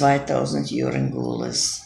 2000 Jahre Gules.